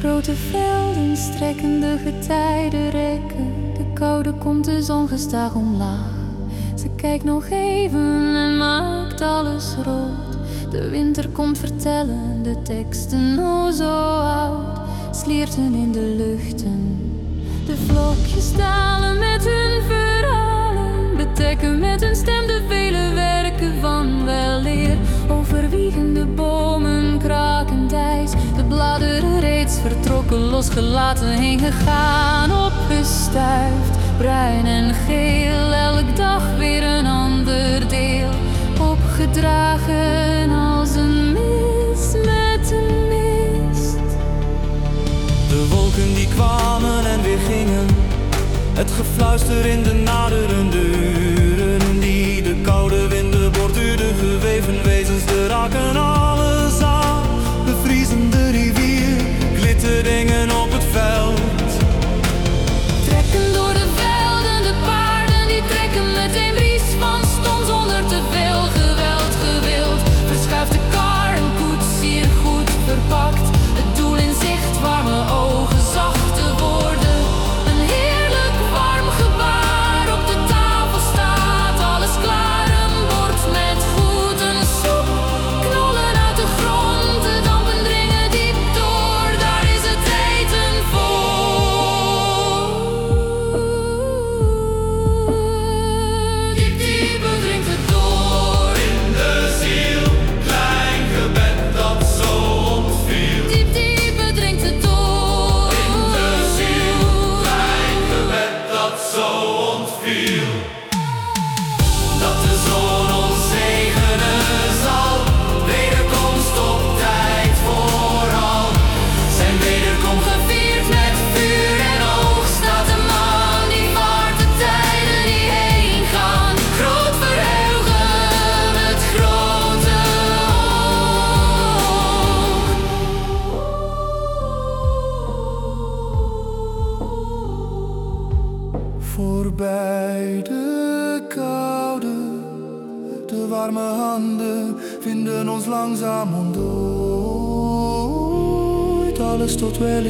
Grote velden strekken de getijden rekken. De koude komt de zon gestaag omlaag. Ze kijkt nog even en maakt alles rood. De winter komt vertellen, de teksten o zo oud. Slierten in de luchten. De vlokjes dalen met Betekken met hun stem de vele werken van weleer. Overwiegende bomen, krakend ijs. De bladeren reeds vertrokken, losgelaten, heen gegaan, opgestuift. Bruin en geel, elk dag weer een ander deel. Opgedragen als een mis met een mist. De wolken die kwamen en weer gingen. Het gefluister in de naderende uren. talking Voorbij de koude, de warme handen vinden ons langzaam ontdooid. Alles tot wel.